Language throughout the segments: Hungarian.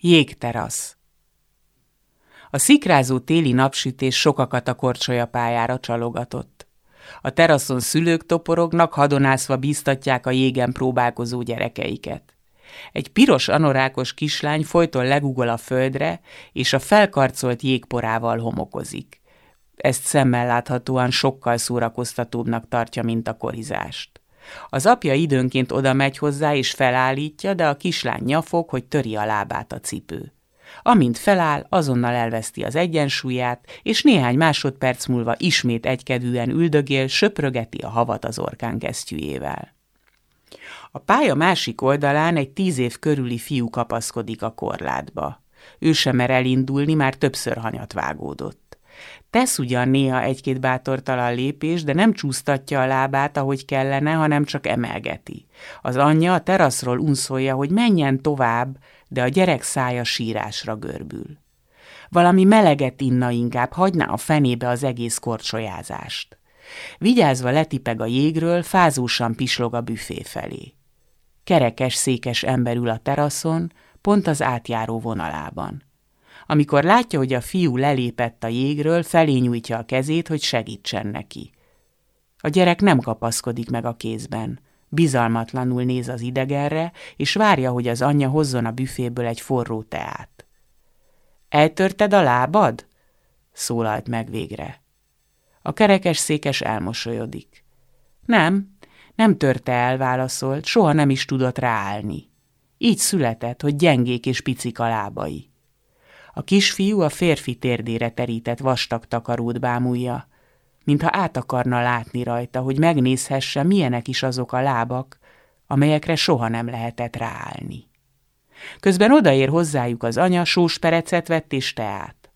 Jégterasz A szikrázó téli napsütés sokakat a korcsolya pályára csalogatott. A teraszon szülők toporognak, hadonászva bíztatják a jégen próbálkozó gyerekeiket. Egy piros anorákos kislány folyton legugol a földre, és a felkarcolt jégporával homokozik. Ezt szemmel láthatóan sokkal szórakoztatóbbnak tartja, mint a korizást. Az apja időnként oda megy hozzá és felállítja, de a kislány nyafog, hogy töri a lábát a cipő. Amint feláll, azonnal elveszti az egyensúlyát, és néhány másodperc múlva ismét egykedvűen üldögél, söprögeti a havat az orkán kesztyűjével. A pálya másik oldalán egy tíz év körüli fiú kapaszkodik a korlátba. Ő sem mer elindulni, már többször hanyat vágódott. Tesz ugyan néha egy-két bátortalan lépés, de nem csúsztatja a lábát, ahogy kellene, hanem csak emelgeti. Az anyja a teraszról unszolja, hogy menjen tovább, de a gyerek szája sírásra görbül. Valami meleget inna inkább, hagyná a fenébe az egész korcsolyázást. Vigyázva letipeg a jégről, fázósan pislog a büfé felé. Kerekes, székes ember ül a teraszon, pont az átjáró vonalában. Amikor látja, hogy a fiú lelépett a jégről, felé nyújtja a kezét, hogy segítsen neki. A gyerek nem kapaszkodik meg a kézben. Bizalmatlanul néz az idegenre, és várja, hogy az anyja hozzon a büféből egy forró teát. Eltörted a lábad? szólalt meg végre. A kerekes székes elmosolyodik. Nem, nem törte el, válaszolt, soha nem is tudott ráállni. Így született, hogy gyengék és picik a lábai. A kisfiú a férfi térdére terített vastag takarót bámulja, mintha át akarna látni rajta, hogy megnézhesse, milyenek is azok a lábak, amelyekre soha nem lehetett ráállni. Közben odaér hozzájuk az anya, sósperecet vett és teát.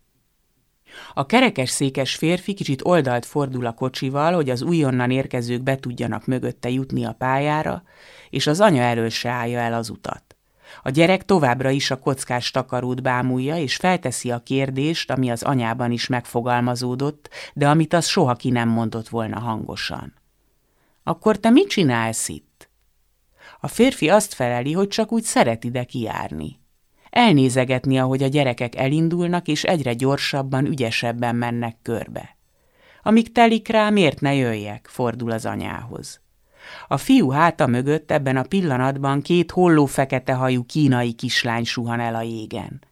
A kerekes székes férfi kicsit oldalt fordul a kocsival, hogy az újonnan érkezők be tudjanak mögötte jutni a pályára, és az anya elől se állja el az utat. A gyerek továbbra is a kockás takarót bámulja, és felteszi a kérdést, ami az anyában is megfogalmazódott, de amit az soha ki nem mondott volna hangosan. Akkor te mit csinálsz itt? A férfi azt feleli, hogy csak úgy szeret ide kijárni. Elnézegetni, ahogy a gyerekek elindulnak, és egyre gyorsabban, ügyesebben mennek körbe. Amíg telik rá, miért ne jöjjek, fordul az anyához. A fiú háta mögött ebben a pillanatban két holló fekete hajú kínai kislány suhan el a jégen.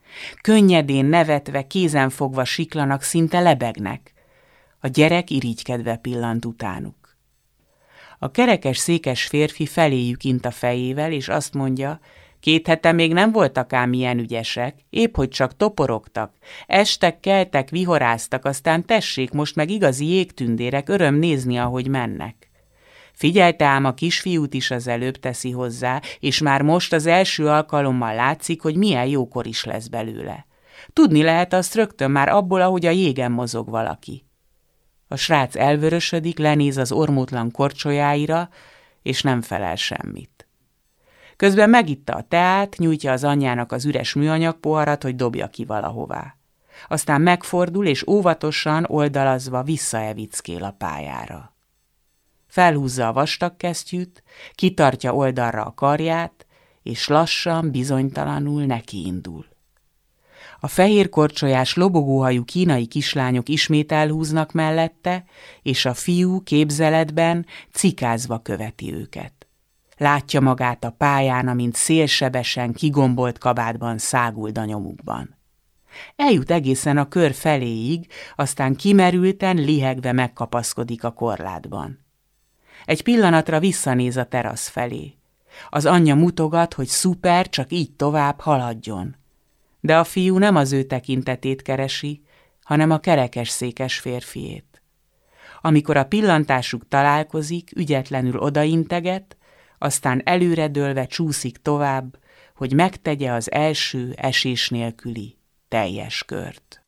Könnyedén nevetve, kézen fogva siklanak, szinte lebegnek. A gyerek irigykedve pillant utánuk. A kerekes székes férfi feléjük int a fejével, és azt mondja, Két hete még nem voltak ám ilyen ügyesek, épp hogy csak toporogtak. Estek, keltek, vihoráztak, aztán tessék, most meg igazi jégtündérek, öröm nézni, ahogy mennek. Figyelte ám a kisfiút is az előbb teszi hozzá, és már most az első alkalommal látszik, hogy milyen jókor is lesz belőle. Tudni lehet azt rögtön már abból, ahogy a jégen mozog valaki. A srác elvörösödik, lenéz az ormótlan korcsolyáira, és nem felel semmit. Közben megitta a teát, nyújtja az anyjának az üres műanyag poharat, hogy dobja ki valahová. Aztán megfordul, és óvatosan, oldalazva visszaevickél a pályára felhúzza a vastag kesztyűt, kitartja oldalra a karját, és lassan, bizonytalanul nekiindul. A fehér korcsolyás lobogóhajú kínai kislányok ismét elhúznak mellette, és a fiú képzeletben cikázva követi őket. Látja magát a pályán, amint szélsebesen, kigombolt kabátban száguld a nyomukban. Eljut egészen a kör feléig, aztán kimerülten, lihegve megkapaszkodik a korlátban. Egy pillanatra visszanéz a terasz felé. Az anyja mutogat, hogy szuper, csak így tovább haladjon. De a fiú nem az ő tekintetét keresi, hanem a kerekes székes férfiét. Amikor a pillantásuk találkozik, ügyetlenül odainteget, aztán előredőlve csúszik tovább, hogy megtegye az első esés nélküli teljes kört.